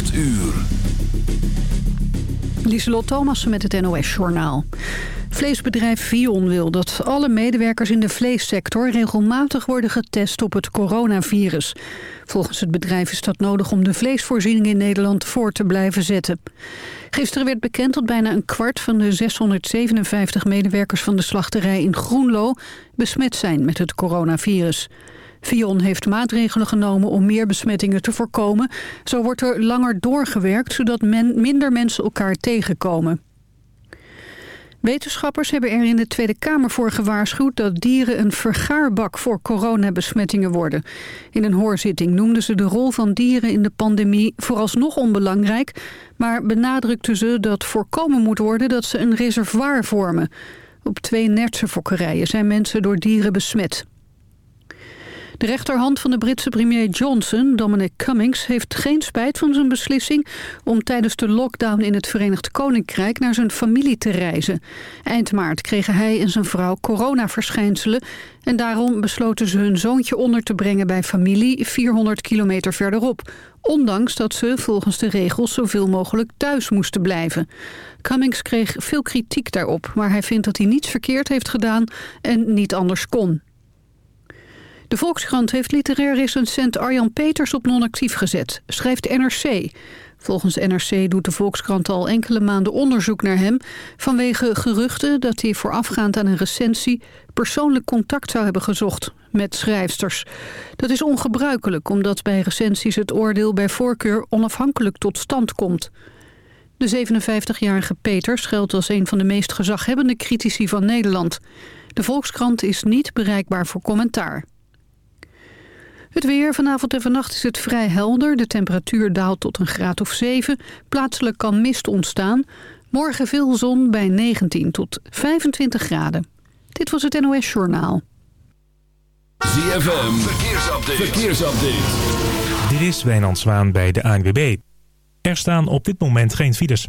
8 uur. Lieselot Thomassen met het NOS-journaal. Vleesbedrijf Vion wil dat alle medewerkers in de vleessector... regelmatig worden getest op het coronavirus. Volgens het bedrijf is dat nodig om de vleesvoorziening in Nederland voor te blijven zetten. Gisteren werd bekend dat bijna een kwart van de 657 medewerkers van de slachterij in Groenlo... besmet zijn met het coronavirus. Vion heeft maatregelen genomen om meer besmettingen te voorkomen. Zo wordt er langer doorgewerkt, zodat men minder mensen elkaar tegenkomen. Wetenschappers hebben er in de Tweede Kamer voor gewaarschuwd... dat dieren een vergaarbak voor coronabesmettingen worden. In een hoorzitting noemden ze de rol van dieren in de pandemie vooralsnog onbelangrijk... maar benadrukten ze dat voorkomen moet worden dat ze een reservoir vormen. Op twee nertse fokkerijen zijn mensen door dieren besmet. De rechterhand van de Britse premier Johnson, Dominic Cummings... heeft geen spijt van zijn beslissing om tijdens de lockdown in het Verenigd Koninkrijk... naar zijn familie te reizen. Eind maart kregen hij en zijn vrouw coronaverschijnselen... en daarom besloten ze hun zoontje onder te brengen bij familie 400 kilometer verderop. Ondanks dat ze volgens de regels zoveel mogelijk thuis moesten blijven. Cummings kreeg veel kritiek daarop, maar hij vindt dat hij niets verkeerd heeft gedaan en niet anders kon. De Volkskrant heeft literair recensent Arjan Peters op non-actief gezet, schrijft NRC. Volgens NRC doet de Volkskrant al enkele maanden onderzoek naar hem... vanwege geruchten dat hij voorafgaand aan een recensie... persoonlijk contact zou hebben gezocht met schrijfsters. Dat is ongebruikelijk, omdat bij recensies het oordeel bij voorkeur onafhankelijk tot stand komt. De 57-jarige Peters geldt als een van de meest gezaghebbende critici van Nederland. De Volkskrant is niet bereikbaar voor commentaar. Het weer. Vanavond en vannacht is het vrij helder. De temperatuur daalt tot een graad of 7. Plaatselijk kan mist ontstaan. Morgen veel zon bij 19 tot 25 graden. Dit was het NOS Journaal. ZFM. Verkeersupdate. Verkeersupdate. Dit is Wijnand Zwaan bij de ANWB. Er staan op dit moment geen files.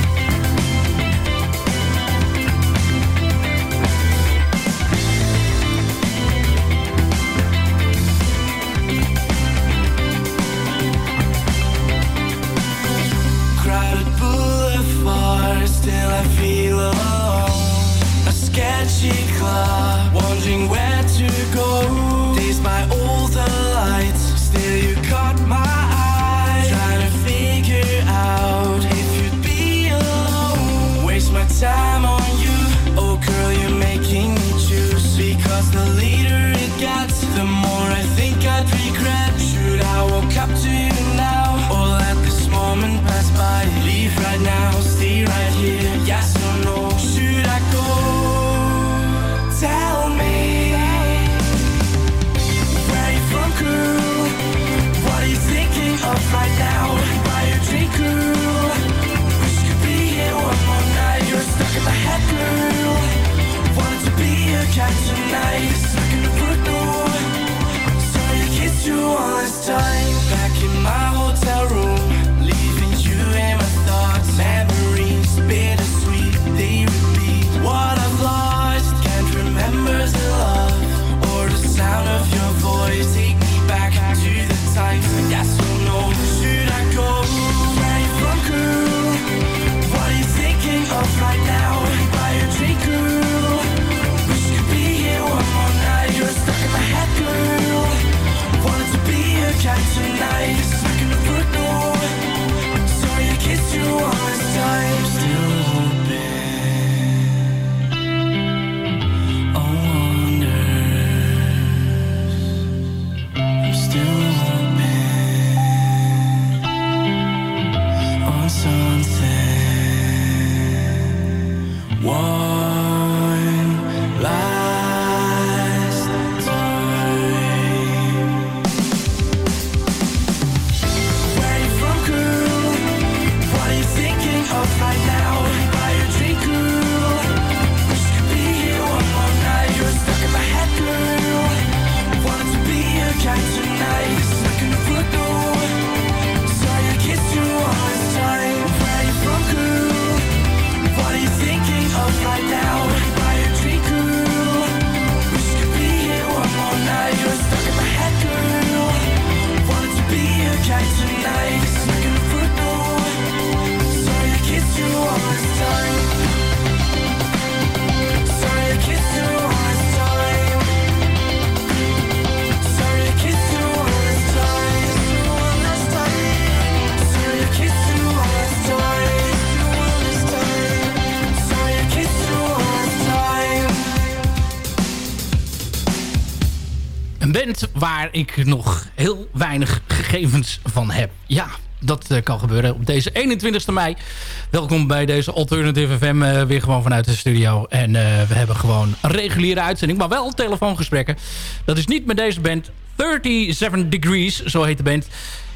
Waar ik nog heel weinig gegevens van heb. Ja, dat eh, kan gebeuren op deze 21ste mei. Welkom bij deze Alternative FM eh, weer gewoon vanuit de studio. En eh, we hebben gewoon een reguliere uitzending, maar wel telefoongesprekken. Dat is niet met deze band. 37 Degrees, zo heet de band.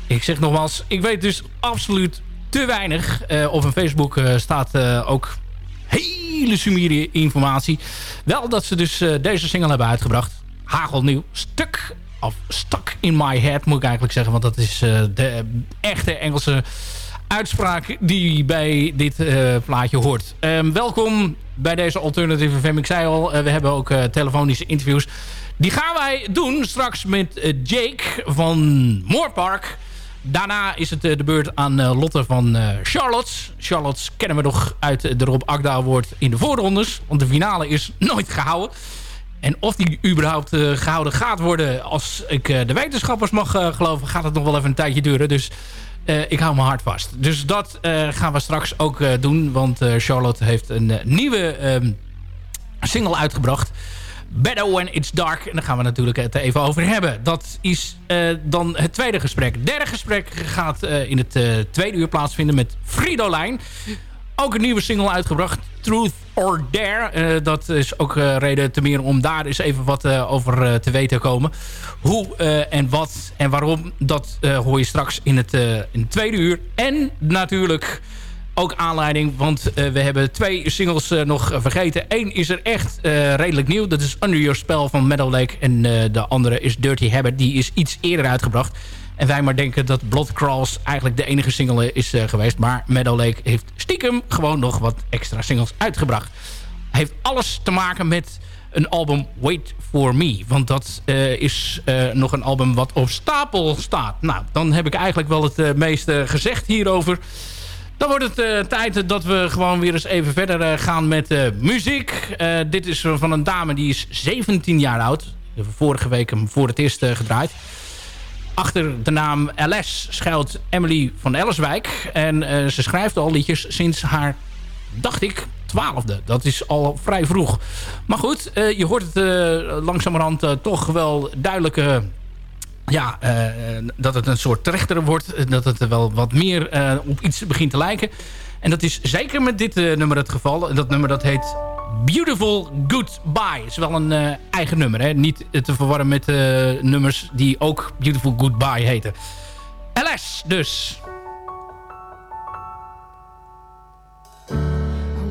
Ik zeg nogmaals, ik weet dus absoluut te weinig. Op hun Facebook staat ook hele sumiere informatie. Wel dat ze dus deze single hebben uitgebracht. Hagelnieuw. Stuk of Stuck in my head moet ik eigenlijk zeggen. Want dat is eh, de echte Engelse uitspraak die bij dit eh, plaatje hoort. Ehm, welkom bij deze Alternative FM. Ik zei al, eh, we hebben ook telefonische interviews. Die gaan wij doen straks met Jake van Moorpark. Daarna is het de beurt aan Lotte van Charlotte. Charlotte kennen we nog uit de Rob Akda Award in de voorrondes. Want de finale is nooit gehouden. En of die überhaupt eh, gehouden gaat worden... als ik eh, de wetenschappers mag eh, geloven... gaat het nog wel even een tijdje duren. Dus ik hou me hard vast. Dus dat gaan we straks ook doen. Want Charlotte heeft een nieuwe ehm, single uitgebracht. Better When It's Dark. En daar gaan we natuurlijk het even over hebben. Dat is dan het tweede gesprek. Het derde gesprek gaat in het tweede uur plaatsvinden met Fridolijn. Ook een nieuwe single uitgebracht. Truth or Dare. Eh, dat is ook eh, reden te meer om daar eens even wat eh, over te weten komen. Hoe en wat en waarom, dat hoor je straks in het, in het tweede uur. En natuurlijk ook aanleiding, want we hebben twee singles nog vergeten. Eén is er echt redelijk nieuw. Dat is Under Your Spell van Meadow Lake. En de andere is Dirty Habit. Die is iets eerder uitgebracht. En wij maar denken dat Blood Crawls eigenlijk de enige single is eh, geweest. Maar Meadow Lake heeft stiekem gewoon nog wat extra singles uitgebracht. Heeft alles te maken met een album Wait For Me. Want dat eh, is eh, nog een album wat op stapel staat. Nou, dan heb ik eigenlijk wel het meeste gezegd hierover. Dan wordt het tijd dat we gewoon weer eens even verder gaan met muziek. Dit is van een dame die is 17 jaar oud. Vorige week hem voor het eerst gedraaid achter de naam LS schuilt Emily van Ellerswijk. En eh, ze schrijft al liedjes sinds haar, dacht ik, twaalfde. Dat is al vrij vroeg. Maar goed, eh, je hoort het uh, langzamerhand toch wel duidelijke... ja, dat het een soort trechtere wordt. Dat het wel wat meer op iets begint te lijken. En dat is zeker met dit nummer het geval. Dat nummer dat heet Beautiful Goodbye. Is wel een uh, eigen nummer, hè? Niet te verwarren met uh, nummers die ook Beautiful Goodbye heten. LS dus.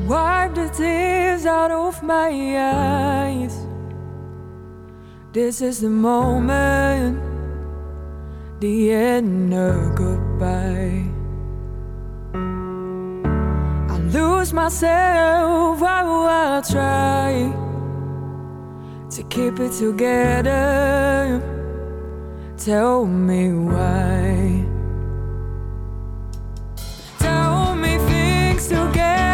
Wipe the tears out of my eyes. This is the moment, the end of goodbye. lose myself, I will try to keep it together. Tell me why. Tell me things together.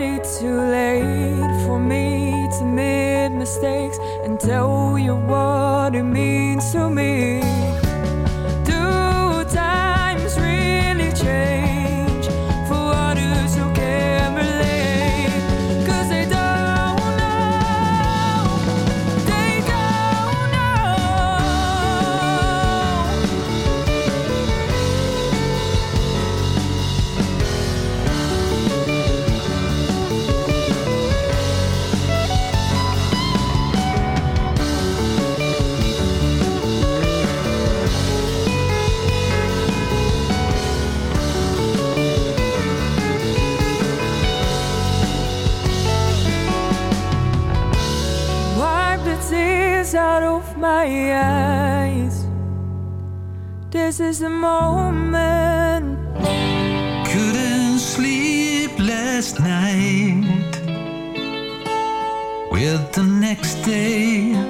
already too late for me to make mistakes and tell you what it means to me. This is the moment. Couldn't sleep last night. With the next day.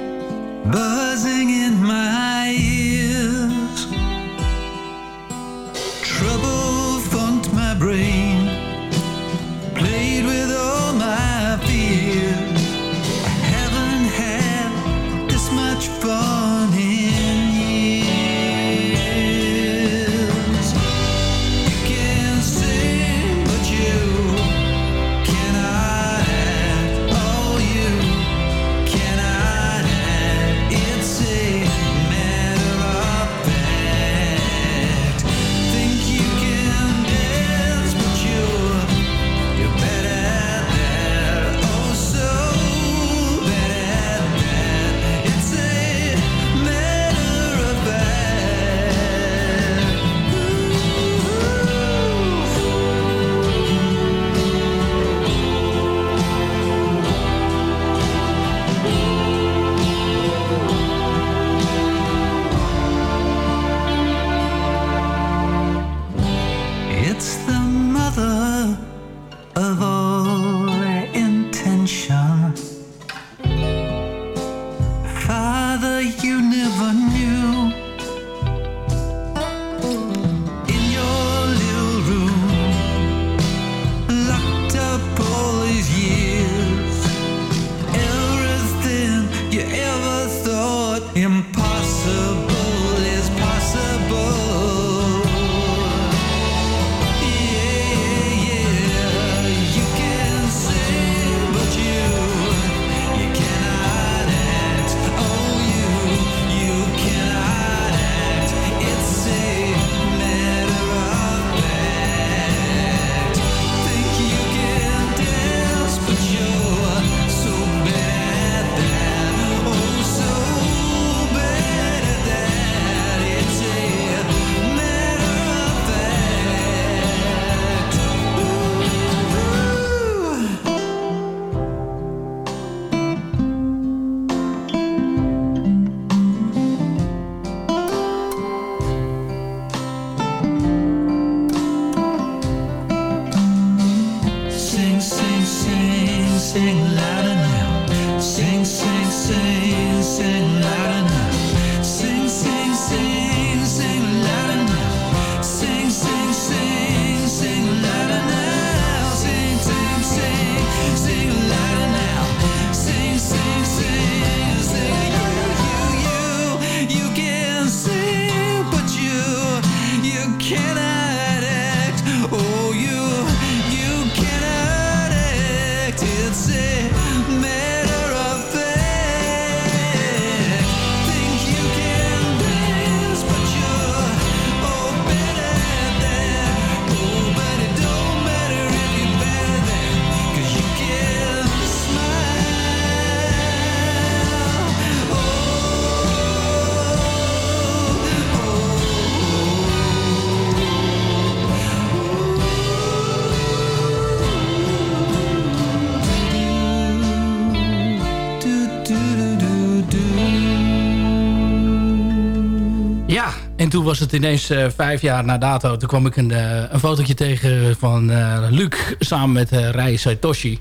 Was het ineens eh, vijf jaar na dato. Toen kwam ik een, eh, een fotootje tegen van eh, Luc samen met uh, Rai Saitoshi.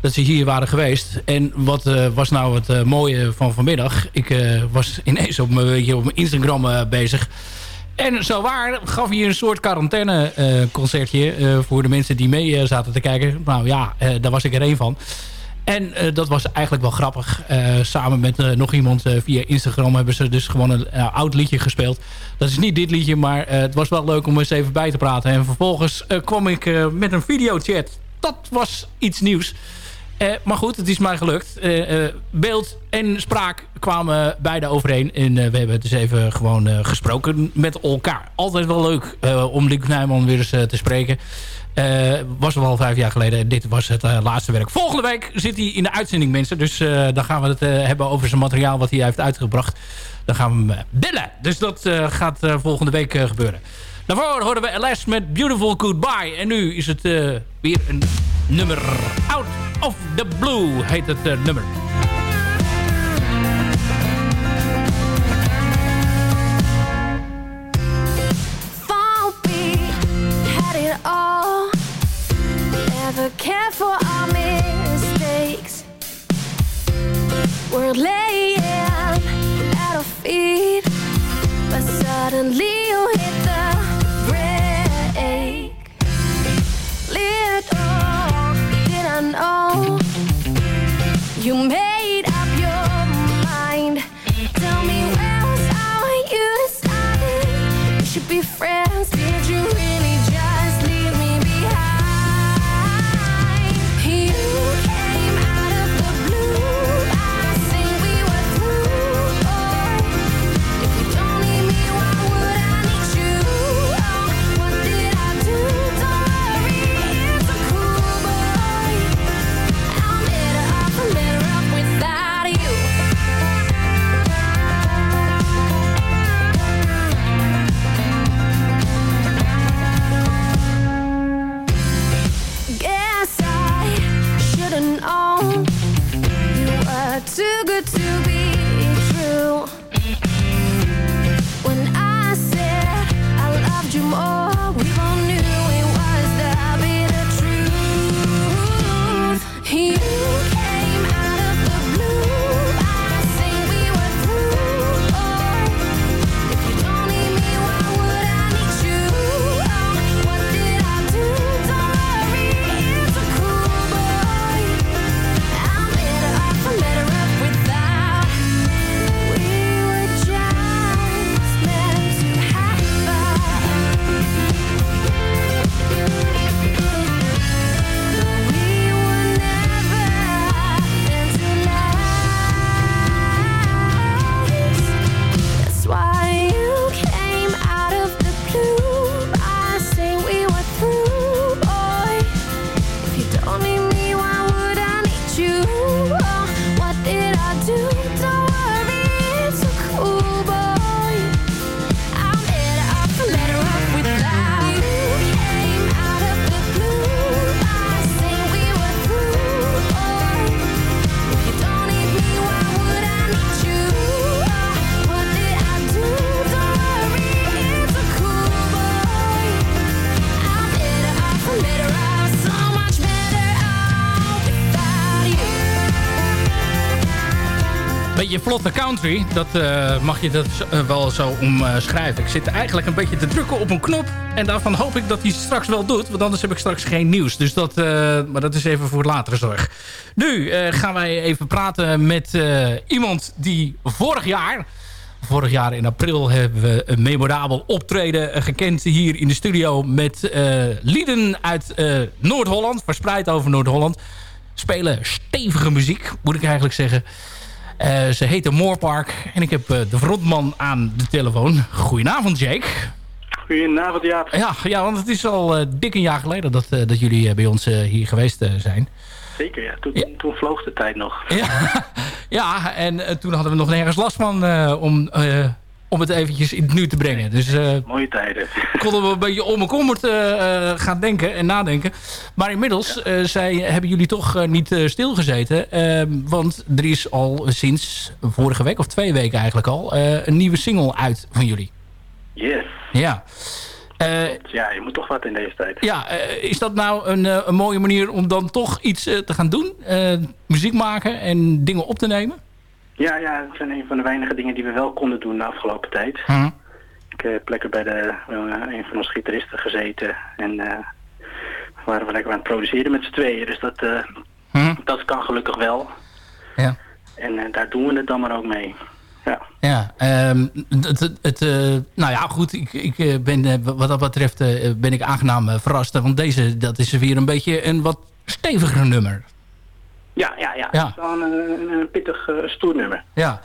Dat ze hier waren geweest. En wat was nou het mooie van vanmiddag? Ik was ineens op mijn, op mijn Instagram bezig. En zo waar gaf hij een soort quarantaine concertje voor de mensen die mee zaten te kijken. Nou ja, daar was ik er één van. En eh, dat was eigenlijk wel grappig. Eh, samen met eh, nog iemand via Instagram hebben ze dus gewoon een oud liedje gespeeld. Dat is niet dit liedje, maar het was wel leuk om eens even bij te praten. En vervolgens kwam ik met een videochat. Dat was iets nieuws. Maar goed, het is mij gelukt. Beeld en spraak kwamen beide overeen. En we hebben dus even gewoon gesproken met elkaar. Altijd wel leuk om Luc Nijman weer eens te spreken. Eh, was wel vijf jaar geleden. En dit was het eh, laatste werk. Volgende week zit hij in de uitzending, mensen. Dus eh, dan gaan we het hebben over zijn materiaal wat hij heeft uitgebracht. Dan gaan we hem bellen. Dus dat gaat volgende week gebeuren. Daarvoor hoorden we LS met Beautiful Goodbye. En nu is het weer een nummer. Out of the Blue heet het nummer. Cared for our mistakes. We're laying at our feet, but suddenly you hit the brake. Little did I know you made dat eh, mag je dat eh, wel zo omschrijven. Ik zit eigenlijk een beetje te drukken op een knop. En daarvan hoop ik dat hij straks wel doet. Want anders heb ik straks geen nieuws. Dus dat, eh, maar dat is even voor latere zorg. Nu gaan wij even praten met iemand die vorig jaar... Vorig jaar in april hebben we een memorabel optreden gekend hier in de studio... met lieden uit Noord-Holland, verspreid over Noord-Holland. Spelen stevige muziek, moet ik eigenlijk zeggen. Eh, ze heette Moorpark en ik heb eh, de frontman aan de telefoon. Goedenavond, Jake. Goedenavond, Jaap. Ja, ja want het is al eh, dik een jaar geleden dat, dat jullie bij ons hier geweest zijn. Zeker, ja. Toen, toen vloog de tijd nog. Ja, en eh, toen hadden we nog nergens last van om, om het eventjes in het nu te brengen. Dus eh, Mooie tijden. konden we een beetje om en kommerd eh, eh, gaan denken en nadenken. Maar inmiddels zij, hebben jullie toch niet stilgezeten. Eh, want er is al sinds vorige week, of twee weken eigenlijk al, een nieuwe single uit van jullie. Yes. Ja. Ja, je moet toch wat in deze tijd. ja, is dat nou een, een mooie manier om dan toch iets te gaan doen? Muziek maken en dingen op te nemen? Ja, ja, dat zijn een van de weinige dingen die we wel konden doen de afgelopen tijd. Hm. Ik heb lekker bij de, eh, een van onze gitaristen gezeten. En eh waren we lekker aan het produceren met z'n tweeën. Dus dat, eh, Hm. dat kan gelukkig wel. Ja. En eh, daar doen we het dan maar ook mee. Ja. Ja, ehm, het, het, het, eh, nou ja, goed. Ik, ik eh, ben, eh, wat dat betreft eh, ben ik aangenaam eh, verrast. Want deze, dat is weer een beetje een wat steviger nummer. Ja, ja, ja. Ja. Het is wel een, pittig eh, stoer nummer. Ja.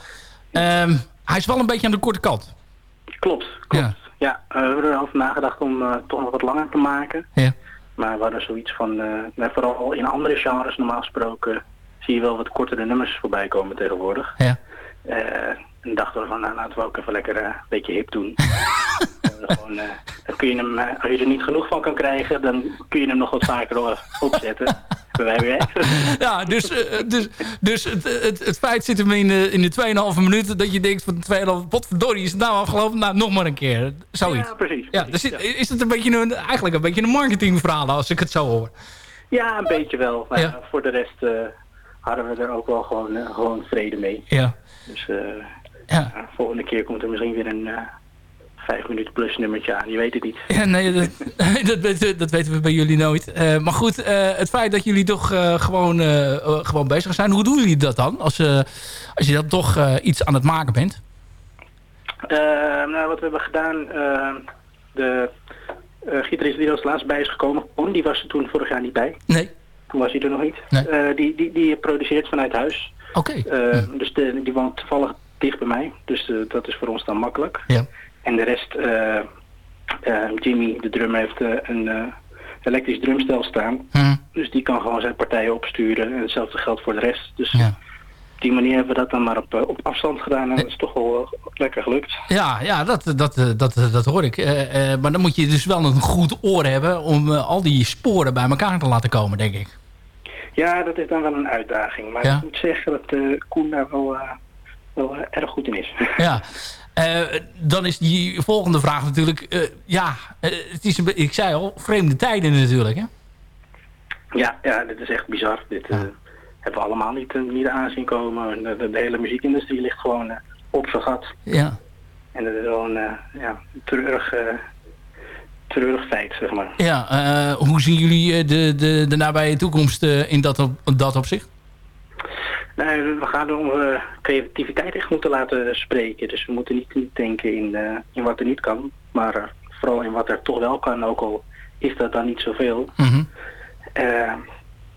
Ehm, hij is wel een beetje aan de korte kant. Klopt, klopt. Ja, eh, we hebben erover nagedacht om eh, toch nog wat langer te maken. Ja. Maar we hadden zoiets van, nou, vooral in andere genres normaal gesproken, zie je wel wat kortere nummers voorbij komen tegenwoordig. Ja. En dachten we van, nou laten we ook even lekker een beetje hip doen. Gewoon, eh, dan kun je hem, eh, als je er niet genoeg van kan krijgen, dan kun je hem nog wat vaker opzetten. Ja, dus, eh, dus, dus het, het, het feit zit hem in de, in de 2,5 minuten dat je denkt van 2,5 potverdorie is het nou afgelopen. Nou, nog maar een keer. Zoiets. Ja, precies. Ja, dus is, is het een beetje een, eigenlijk een beetje een marketingverhaal als ik het zo hoor. Ja, een beetje wel. Maar Ja. ja, voor de rest hadden we er ook wel gewoon, gewoon vrede mee. Ja. Dus eh, ja, volgende keer komt er misschien weer een vijf minuten plus nummertje aan. Je weet het niet. Ja, nee, dat, dat, weten- dat weten we bij jullie nooit. Eh, maar goed, eh, het feit dat jullie toch eh, gewoon, gewoon bezig zijn. Hoe doen jullie dat dan? Als, als je dan toch iets aan het maken bent? Nou, wat we hebben gedaan, de gitarist die er als laatst bij is gekomen, Pon, die was er toen vorig jaar niet bij. Nee. Toen was hij er nog niet. Nee. Die, die, die produceert vanuit huis. Oké. Eh, Dus de, die woont toevallig dicht bij mij. Dus dat is voor ons dan makkelijk. Ja. En de rest, eh, eh, Jimmy, de drummer, heeft eh, een elektrisch drumstel staan. Hm. Dus die kan gewoon zijn partijen opsturen. En hetzelfde geldt voor de rest. Dus op die manier hebben we dat dan maar op, op afstand gedaan. En dat is toch wel lekker gelukt. Ja, ja dat, dat, dat, dat hoor ik. Maar dan moet je dus wel een goed oor hebben... om al die sporen bij elkaar te laten komen, denk ik. Ja, dat is dan wel een uitdaging. Maar Ja. ik moet zeggen dat Koen daar wel, wel erg goed in is. Ja. Eh, dan is die volgende vraag natuurlijk... eh, ja, eh, het is ik zei al, vreemde tijden natuurlijk, hè? Ja, ja, dit is echt bizar. Dit hebben we allemaal niet, niet aanzien komen. En De, de, de hele muziekindustrie ligt gewoon op zijn gat. Ja. En dat is wel een ja, treurig, treurig feit, zeg maar. Ja, hoe zien jullie de, de, de nabije toekomst in dat, op, dat opzicht? Nee, we gaan onze creativiteit echt moeten laten spreken. Dus we moeten niet, niet denken in, eh, in wat er niet kan. Maar eh, vooral in wat er toch wel kan, ook al is dat dan niet zoveel. Mhm. Eh,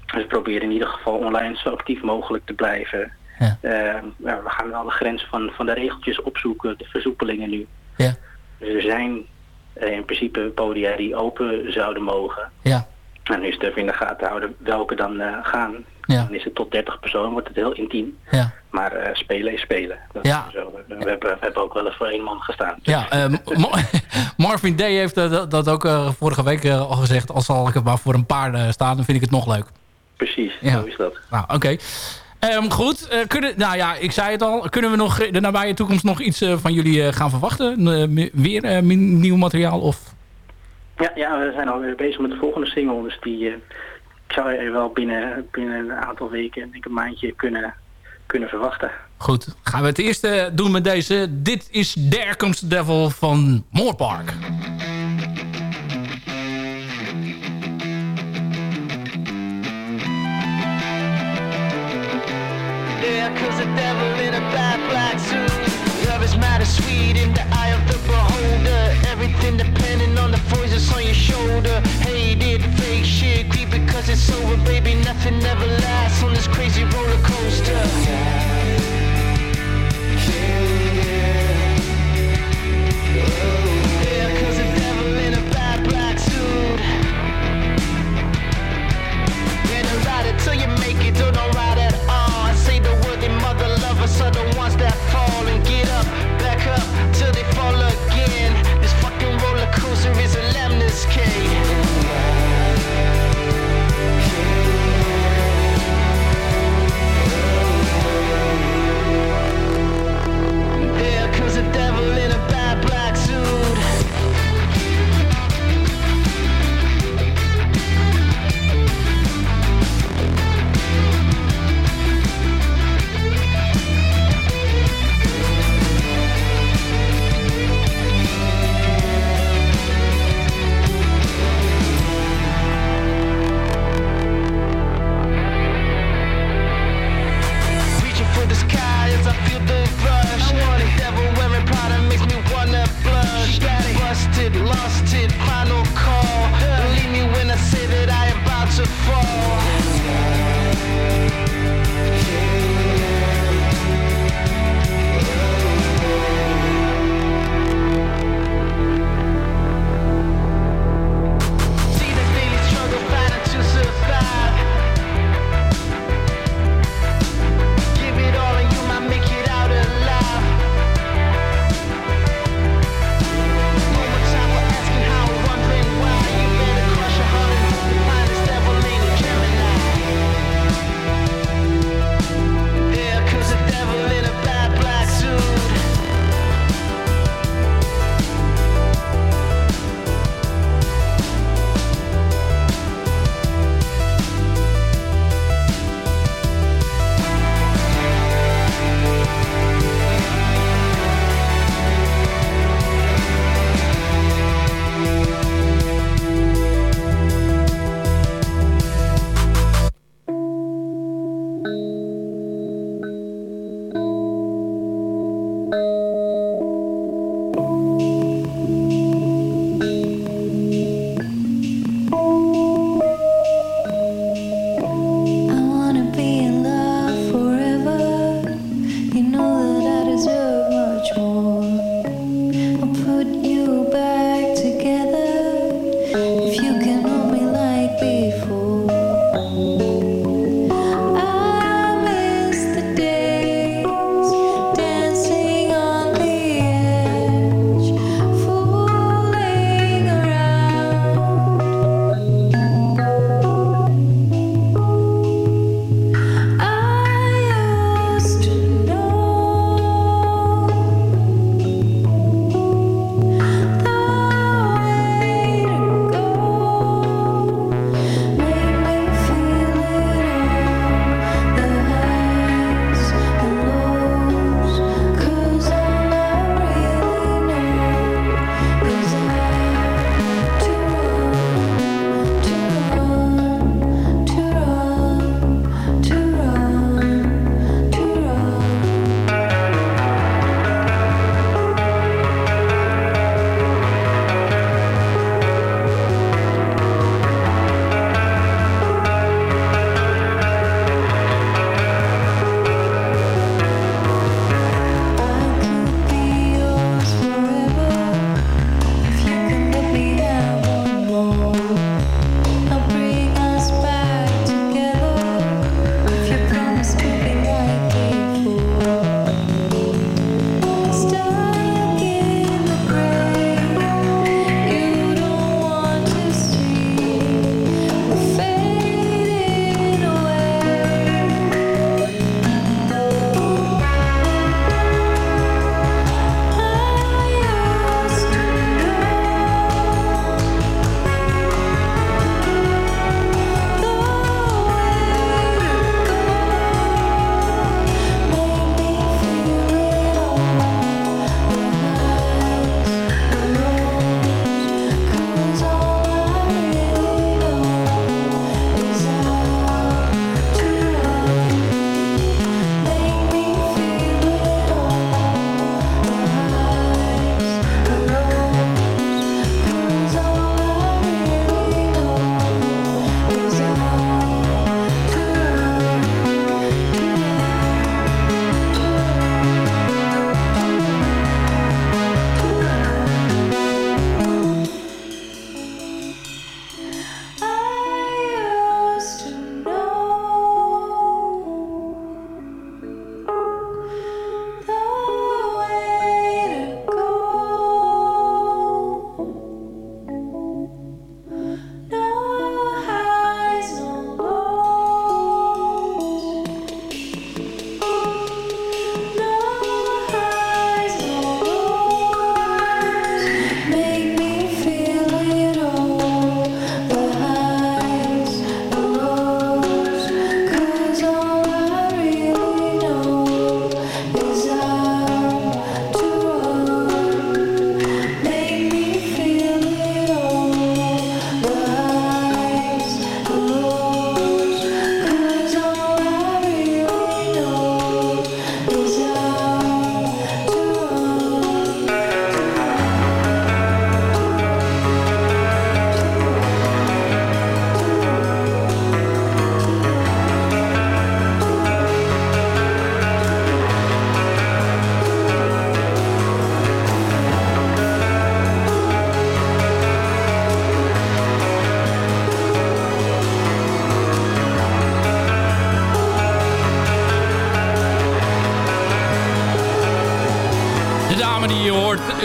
dus we proberen in ieder geval online zo actief mogelijk te blijven. Ja. Eh, we gaan wel de grens van, van de regeltjes opzoeken, de versoepelingen nu. Ja. Dus er zijn eh, in principe podia die open zouden mogen. Ja. En nu is het even in de gaten houden welke dan eh, gaan. Ja. Dan is het tot 30 personen, wordt het heel intiem. Ja. Maar eh, spelen is spelen. Dat Ja. is zo. We, we hebben, we hebben ook wel eens voor één man gestaan. Ja, eh, Ma- Marvin Day heeft eh, dat, dat ook vorige week al gezegd. Als zal ik het maar voor een paar staan, dan vind ik het nog leuk. Precies, Ja. zo is dat. Nou, oké. Ehm, goed, kunnen, nou ja, ik zei het al. Kunnen we nog in de nabije toekomst nog iets van jullie gaan verwachten? Weer nieuw materiaal? Of? Ja, ja, we zijn alweer bezig met de volgende single. Dus die zou je wel binnen, binnen een aantal weken, denk ik een maandje, kunnen, kunnen verwachten. Goed, gaan we het eerste doen met deze. Dit is There Comes the Devil van Moorpark. There comes the devil in a bad black suit. Love is mad and sweet in the eye of the beholder. Everything depending on the voices on your shoulder. Hated fake shit, because it's over, baby. Nothing ever lasts on this crazy roller coaster. There comes the devil in a bad black suit. Till you make it, don't ride at all. I say the word they mother lovers are the ones that fall and get up, back up till they fall again. This fucking roller coaster is a lemnis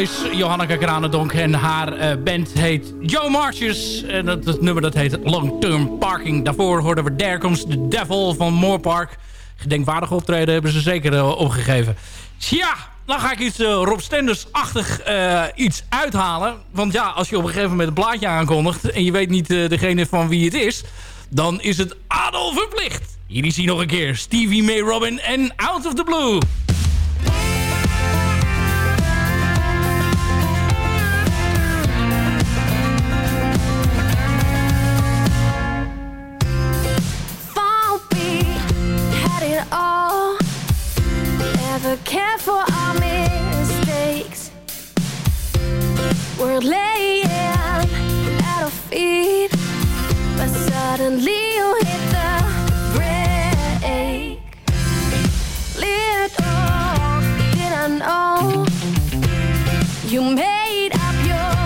is Johanneke Kranendonk en haar eh, band heet Joe Marches. En dat, nummer dat heet Long Term Parking. Daarvoor hoorden we There the Devil van Moorpark. Gedenkwaardig optreden hebben ze zeker eh, opgegeven. Tja, dan ga ik iets eh, Rob Stenders-achtig iets uithalen. Want ja, als je op een gegeven moment een plaatje aankondigt... en je weet niet degene van wie het is... dan is het Adolf verplicht. Is hij nog een keer. Stevie May Robin en Out of the Blue. Laying at our feet, but suddenly you hit the brake. Little did I know you made up your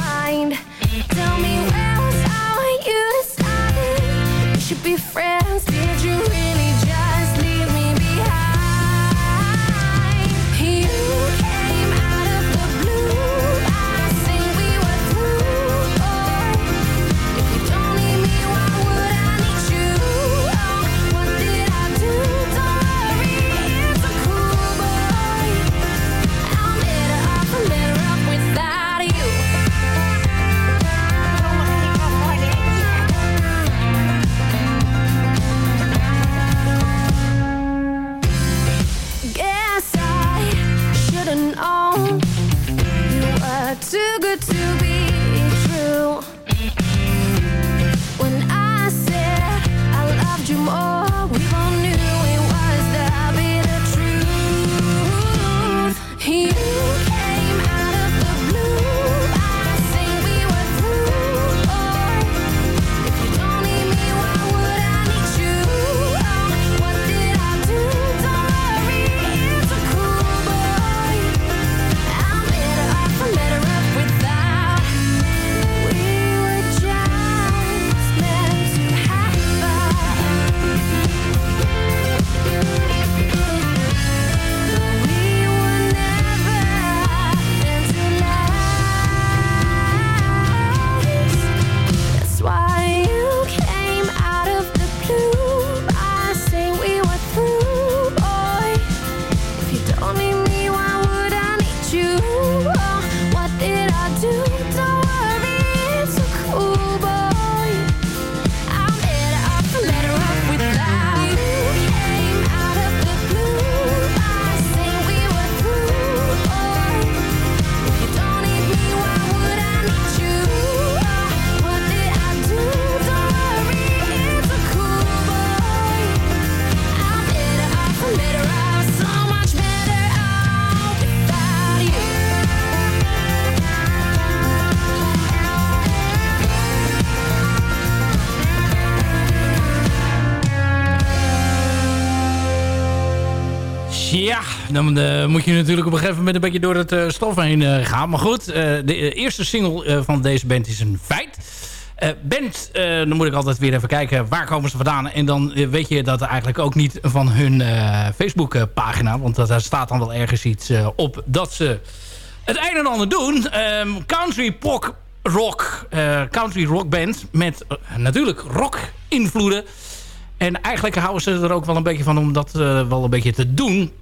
mind. Tell me where was I when you decided we should be friends? Dan moet je natuurlijk op een gegeven moment een beetje door het eh, stof heen eh, gaan. Maar goed, eh, de eerste single van deze band is een feit. Band, dan moet ik altijd weer even kijken waar komen ze vandaan. En dan weet je dat eigenlijk ook niet van hun Facebook pagina. Want daar staat dan wel ergens iets op dat ze het een en ander doen. Ehm, country pop rock, country rock band met natuurlijk rock invloeden. En eigenlijk houden ze er ook wel een beetje van om dat wel een beetje te doen.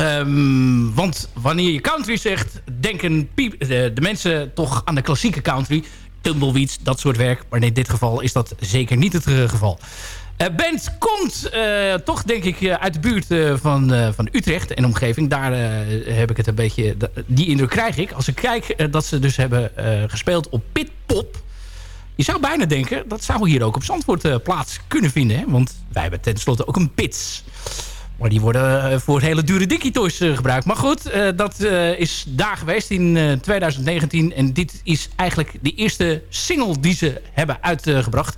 Ehm, want wanneer je country zegt, denken piep, de, mensen toch aan de klassieke country. Tumbleweeds, dat soort werk. Maar in dit geval is dat zeker niet het eh, geval. Eh band komt eh, toch denk ik eh, uit de buurt eh, van, eh, van Utrecht en omgeving. Daar eh, heb ik het een beetje... Die indruk krijg ik als ik kijk eh, dat ze dus hebben eh, gespeeld op Pitpop. Je zou bijna denken, dat zou hier ook op Zandvoort eh, plaats kunnen vinden. Hè? Want wij hebben tenslotte ook een pits. Maar die worden eh, voor hele dure dickie toys eh, gebruikt. Maar goed, eh, dat is daar geweest in eh, 2019. En dit is eigenlijk de eerste single die ze hebben uitgebracht.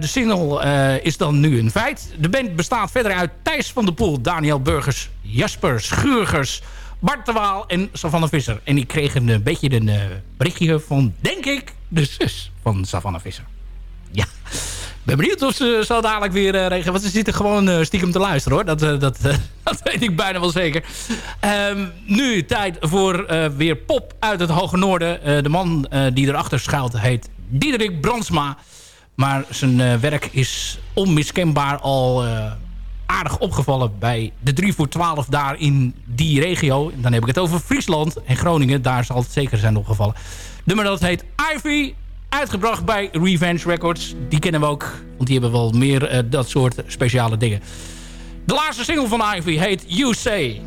De single is dan nu een feit. De band bestaat verder uit Thijs van der Poel, Daniel Burgers, Jasper Schuurgers, Bart de Waal en Savannah Visser. En ik kreeg een, beetje een berichtje van, denk ik, de zus van Savannah Visser. Ja. Ben benieuwd of ze zo dadelijk weer uh, regelen. Want ze zitten gewoon uh, stiekem te luisteren hoor. Dat, uh, dat, weet ik bijna wel zeker. Um, nu tijd voor weer pop uit het Hoge Noorden. de man die erachter schuilt heet Diederik Brandsma. Maar zijn werk is onmiskenbaar al aardig opgevallen bij de 3 voor 12 daar in die regio. Dan heb ik het over Friesland en Groningen. Daar zal het zeker zijn opgevallen. Nummer dat heet Ivy. Uitgebracht bij Revenge Records. Die kennen we ook. Want die hebben wel meer uh, dat soort speciale dingen. De laatste single van Ivy heet You Say.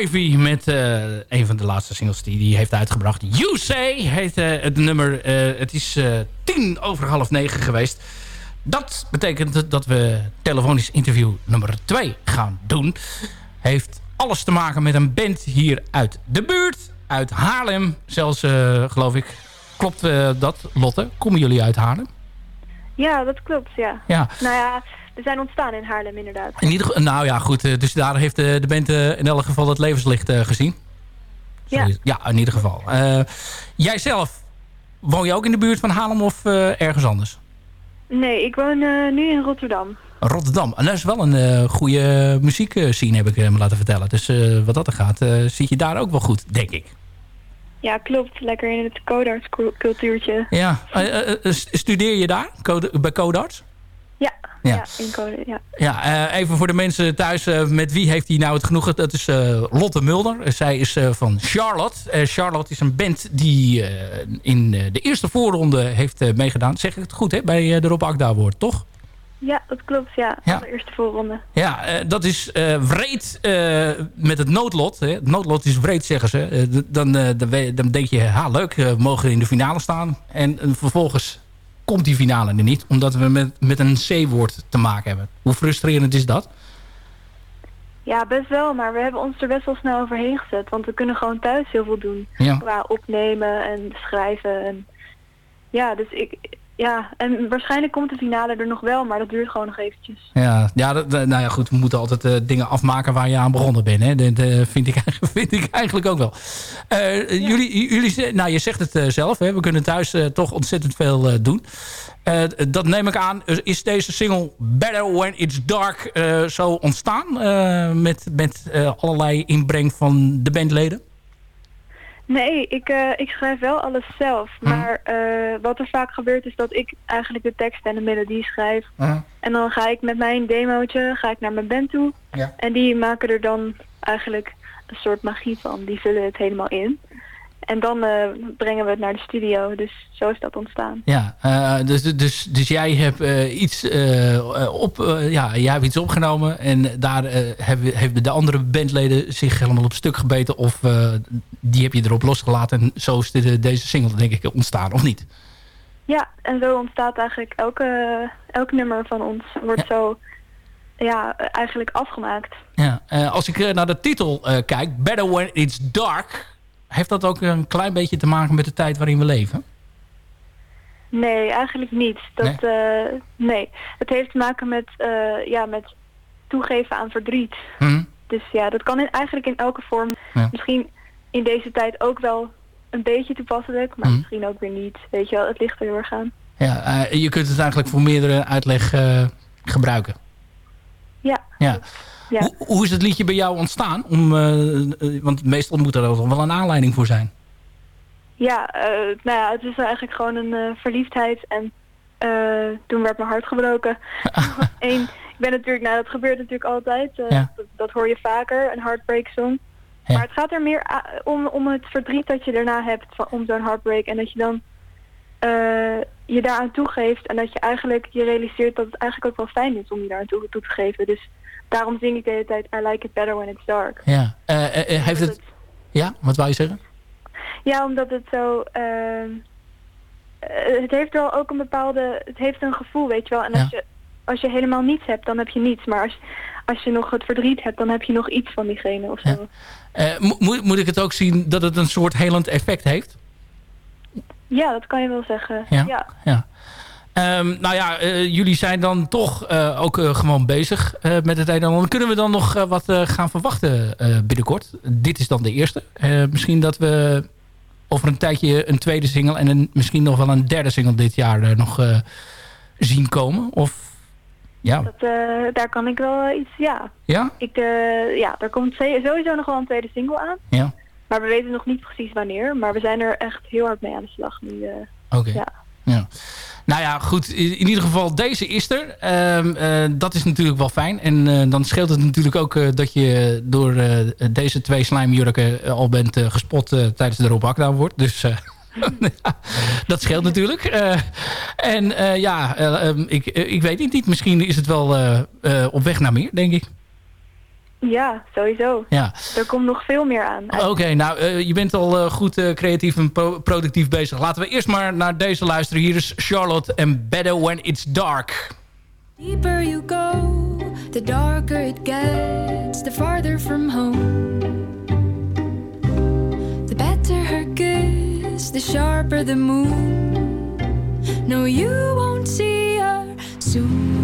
Ivy, met uh, een van de laatste singles die hij heeft uitgebracht. You Say heet uh, het nummer. Uh, het is tien over half negen geweest. Dat betekent dat we telefonisch interview nummer twee gaan doen. Heeft alles te maken met een band hier uit de buurt. Uit Haarlem, zelfs geloof ik. Klopt dat, Lotte? Komen jullie uit Haarlem? Ja, dat klopt, ja. ja. Nou ja, we zijn ontstaan in Haarlem inderdaad. In ieder geval, nou ja, goed. Dus daar heeft de, de band in elk geval het levenslicht gezien. Ja. Ja, in ieder geval. Uh, jij zelf, woon je ook in de buurt van Haarlem of uh, ergens anders? Nee, ik woon uh, nu in Rotterdam. Rotterdam. En dat is wel een goede muziekscene, heb ik me laten vertellen. Dus wat dat er gaat, zit je daar ook wel goed, denk ik. Ja, klopt. Lekker in het codarts cultuurtje. Ja. studeer je daar, Code, bij codarts? Ja, Ja. ja. in Kolen, ja. Ja, eh, even voor de mensen thuis. eh, met wie heeft hij nou het genoegen? Dat is eh, Lotte Mulder. Zij is van Charlotte. Charlotte is een band die in de eerste voorronde heeft meegedaan. Zeg ik het goed, hè? Bij de Rob Akda Award, toch? Ja, dat klopt, ja. Ja. De eerste voorronde. Ja, dat is wreed met het noodlot. Hè. Het noodlot is wreed, zeggen ze. Dan, dan, denk je, ha, leuk, we mogen in de finale staan. En vervolgens komt die finale er niet. Omdat we met, met een C-woord te maken hebben. Hoe frustrerend is dat? Ja, best wel, maar we hebben ons er best wel snel overheen gezet. Want we kunnen gewoon thuis heel veel doen. Ja. Qua opnemen en schrijven. En... Ja, dus ik... Ja, en waarschijnlijk komt de finale er nog wel, maar dat duurt gewoon nog eventjes. Ja, ja dat, dat- nou ja, goed. We moeten altijd eh, dingen afmaken waar je aan begonnen bent. Hè. Dat eh, vind, ik, eigenlijk- vind ik eigenlijk ook wel. Eh, jullie, jullie, nou, je zegt het eh, zelf. Hè. We kunnen thuis eh, toch ontzettend veel eh, doen. Eh, dat neem ik aan. Is deze single Better When It's Dark eh, zo ontstaan? eh, met met eh, allerlei inbreng van de bandleden? Nee, ik, eh, ik schrijf wel alles zelf. Maar eh, wat er vaak gebeurt is dat ik eigenlijk de tekst en de melodie schrijf. En dan ga ik met mijn demootje ga ik naar mijn band toe. Ja. En die maken er dan eigenlijk een soort magie van. Die vullen het helemaal in. En dan eh, brengen we het naar de studio. Dus zo is dat ontstaan. Ja, eh, dus, dus, dus jij hebt eh, iets op, ja, jij hebt iets opgenomen en daar hebben, hebben de andere bandleden zich helemaal op stuk gebeten of die heb je erop losgelaten en zo is de, deze single denk ik ontstaan, of niet? Ja, en zo ontstaat eigenlijk elke, elk nummer van ons wordt zo ja, eigenlijk afgemaakt. Ja, als ik naar de titel kijk, Better When It's Dark, heeft dat ook een klein beetje te maken met de tijd waarin we leven? Nee, eigenlijk niet. Dat, nee? nee. Het heeft te maken met, uh, ja, met toegeven aan verdriet. Mm. Dus ja, dat kan in, eigenlijk in elke vorm. Ja. Misschien in deze tijd ook wel een beetje toepasselijk, maar mm. misschien ook weer niet. Weet je wel, het ligt er heel erg aan. Ja, uh, je kunt het eigenlijk voor meerdere uitleg gebruiken. Ja. ja. Ja. Hoe, hoe, is het liedje bij jou ontstaan? Om, uh, want meestal moet er wel een aanleiding voor zijn. Ja, uh, nou ja, het is eigenlijk gewoon een verliefdheid en toen werd mijn hart gebroken. Eén, ik ben natuurlijk, nou dat gebeurt natuurlijk altijd, ja. dat, dat, hoor je vaker, een heartbreak song. Ja. Maar het gaat er meer om, om het verdriet dat je daarna hebt van, om zo'n heartbreak en dat je dan je daaraan toegeeft en dat je eigenlijk je realiseert dat het eigenlijk ook wel fijn is om je daaraan toe, toe te geven. Dus daarom zing ik de hele tijd I like it better when it's dark. Ja, heeft het... Ja, wat wou je zeggen? Ja, omdat het zo... Uh, het heeft wel ook een bepaalde... Het heeft een gevoel, weet je wel. En als, ja. je, als je helemaal niets hebt, dan heb je niets. Maar als, als je nog het verdriet hebt, dan heb je nog iets van diegene of zo. Ja. Uh, moet, moet ik het ook zien dat het een soort helend effect heeft? Ja, dat kan je wel zeggen. Ja. ja. ja. Um, nou ja, uh, jullie zijn dan toch uh, ook uh, gewoon bezig met het een en ander. Kunnen we dan nog wat gaan verwachten binnenkort? Dit is dan de eerste. misschien dat we over een tijdje een tweede single... en een, misschien nog wel een derde single dit jaar nog zien komen? Of, ja. Dat, daar kan ik wel iets, ja. Ja? Ik, ja, er komt sowieso nog wel een tweede single aan. Ja. Maar we weten nog niet precies wanneer. Maar we zijn er echt heel hard mee aan de slag nu. Oké. Okay. Ja. ja. Nou ja, goed. In, ieder geval, deze is er. Um, uh, dat is natuurlijk wel fijn. En uh, dan scheelt het natuurlijk ook uh, dat je door deze twee slijmjurken al bent gespot tijdens de Rob wordt. Dus dat scheelt natuurlijk. en ja, um, ik, ik weet het niet. Misschien is het wel op weg naar meer, denk ik. Ja, sowieso. Ja. Er komt nog veel meer aan. Oké, okay, nou, uh, je bent al uh, goed uh, creatief en pro productief bezig. Laten we eerst maar naar deze luisteren. Hier is Charlotte en Better When It's Dark. Deeper you go, the darker it gets, the farther from home. The better her kiss, the sharper the moon. No, you won't see her soon.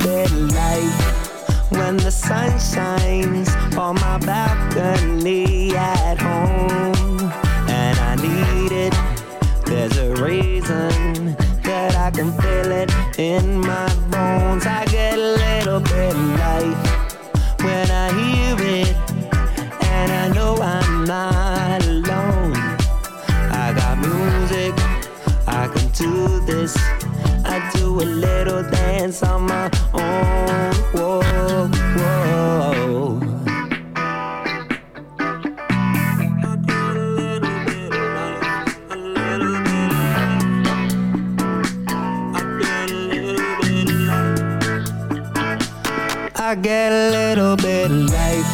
light when the sun shines on my balcony at home. And I need it. There's a reason that I can feel it in my bones. I get a little bit light when I hear it. And I know I'm not alone. I got music, I can do this. I do a little dance on my own. Whoa, whoa. I do a little bit, a little bit. I feel a little bit. I get a little bit of life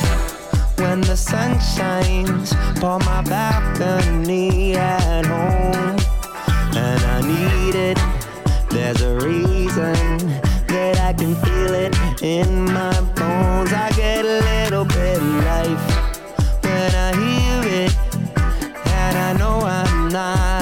when when the sun shines on my balcony at home. And I need it, there's a reason that I can feel it in my bones. I get a little bit of life when I hear it, and I know I'm not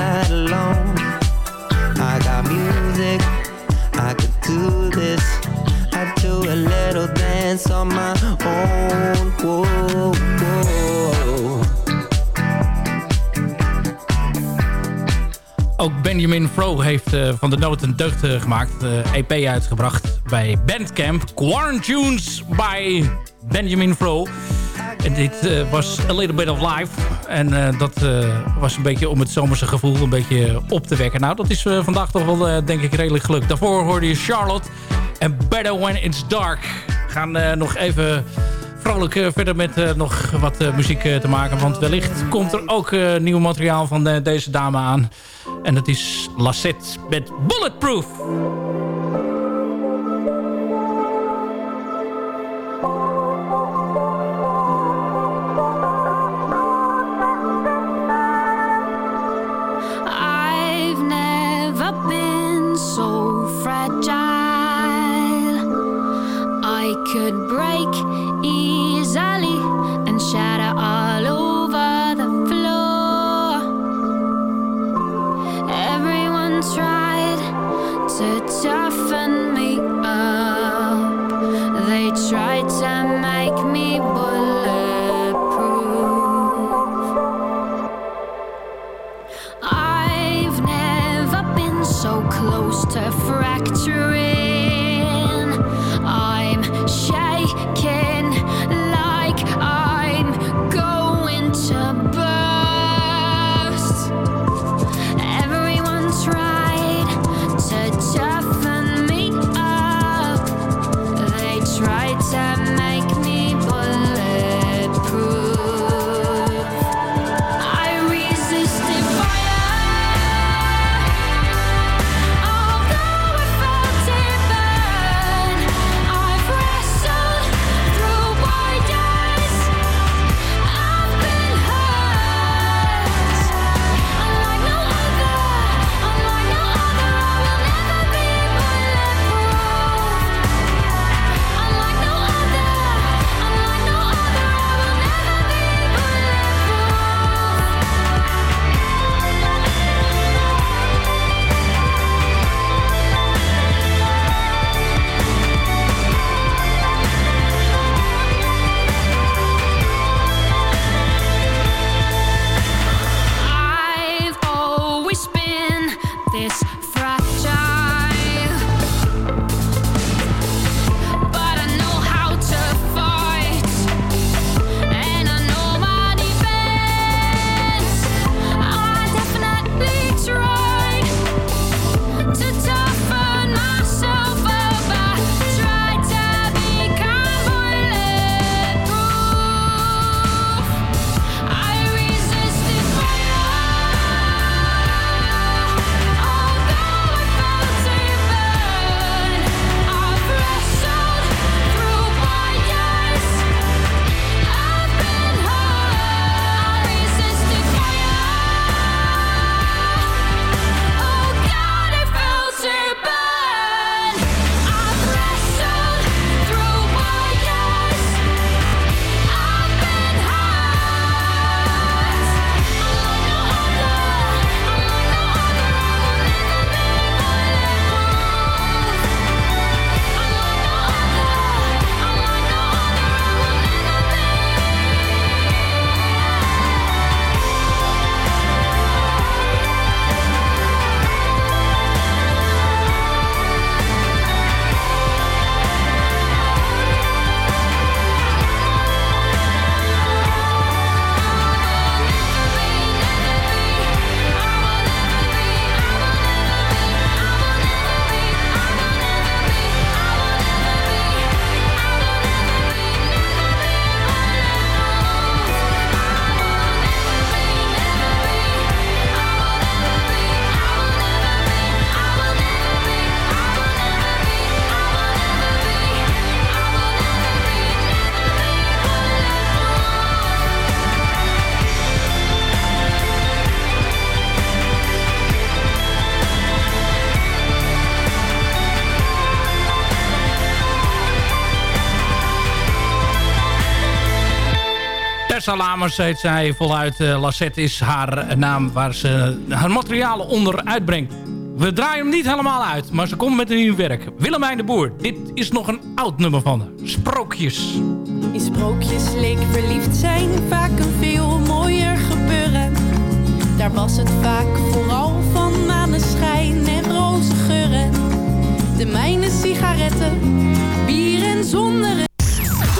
Benjamin Fro heeft eh, van de nood een deugd eh, gemaakt. eh, EP uitgebracht bij Bandcamp. Quarantunes by Benjamin Fro. En dit was A Little Bit of Life. En dat was een beetje om het zomerse gevoel een beetje op te wekken. Nou, dat is vandaag toch wel, denk ik, redelijk gelukt. Daarvoor hoorde je Charlotte en Better When It's Dark. We gaan nog even vrolijk eh, verder met eh, nog wat eh, muziek te maken. Want wellicht komt er ook nieuw materiaal van deze dame aan. En dat is Lassette met Bulletproof. that man Tessa Lamers heet zij voluit. Uh, Lassette is haar naam waar ze haar materialen onder uitbrengt. We draaien hem niet helemaal uit, maar ze komt met een nieuw werk. Willemijn de Boer, dit is nog een oud nummer van haar. Sprookjes. In sprookjes leek verliefd zijn vaak een veel mooier gebeuren. Daar was het vaak vooral van maneschijn en roze geuren. De mijne sigaretten, bier en zonder...